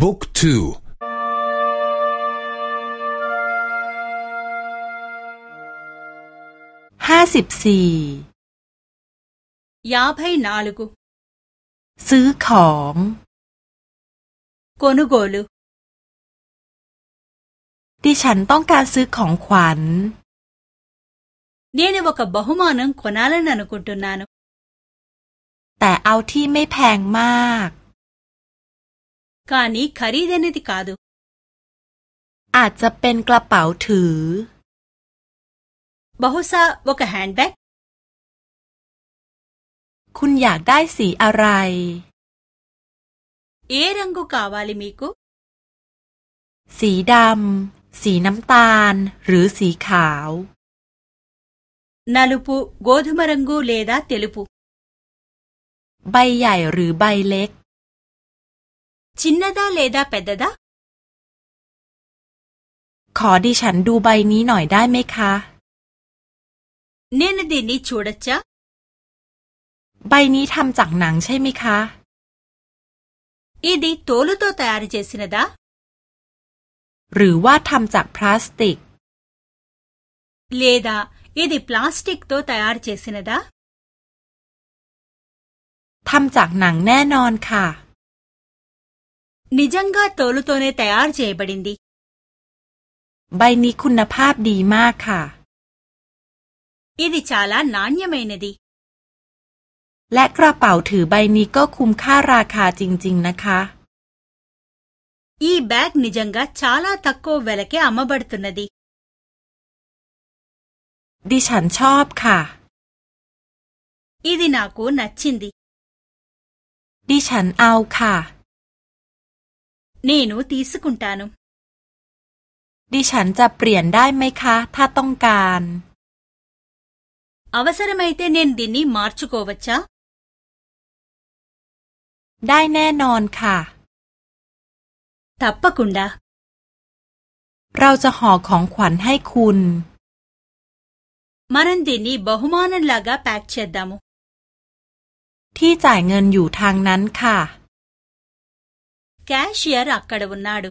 บุ๊กทูห้าสิบสี่ยาภัยนาลกุซื้อของโกนุโกลูดิฉันต้องการซื้อของขวัญเนี่เนวกับบะฮุมานังคนนั้นนะนะกุนตุนานุแต่เอาที่ไม่แพงมาก కానీ ఖరీదైనది కాదు อาจจะเป็นกระเป๋าถือ బహుశా ఒక హ్యాండ్ బ్యాగ్ คุณอยากได้สีอะไร ఏ రంగు కావాలి మీకు สีดำ สีน้ำตาล หรือสีขาว నలుపు గోధుమ రంగు లేదా తెలుపు ใบใหญ่หรือใบเล็ก చిన్నదా లేదా పెద్దదా ขอดิฉันดูใบนี้หน่อยได้ไหมคะ నేను దీన్ని చూడొచ్చా ใบนี้ทำจากหนังใช่ไหมคะ ఇది తోలుతో తయారు చేసినదా หรือว่าทำจากพลาสติก లేదా ఇది ప్లాస్టిక్తో తయారు చేసినదా ทำจากหนังแน่นอนค่ะ నిజంగా తోలుతోనే తయారు చేయబడింది ใบนี้คุณภาพดีมากค่ะ ఇది చాలా నాణ్యమైనది และกระเป๋าถือใบนี้ก็คุ้มค่าราคาจริง ๆ นะคะ ఈ బ్యాగ్ నిజంగా చాలా తక్కువ వెలకే అమ్మబడుతున్నది ดิฉันชอบค่ะ ఇది నాకు నచ్చింది ดิฉันเอาค่ะ నేను తీసుకుంటాను ดิฉันจะเปลี่ยนได้ไหมคะ ถ้าต้องการ అవసరమైతే నేను దీన్ని మార్చుకోవచ్చా ได้แน่นอนค่ะ తప్పకుండా เราจะห่อของขวัญให้คุณ మనం దీన్ని బహుమానంలాగా ప్యాక్ చేద్దాము ที่จ่ายเงินอยู่ทางนั้นค่ะ క్యాషియర్ అక్కడ ఉన్నాడు.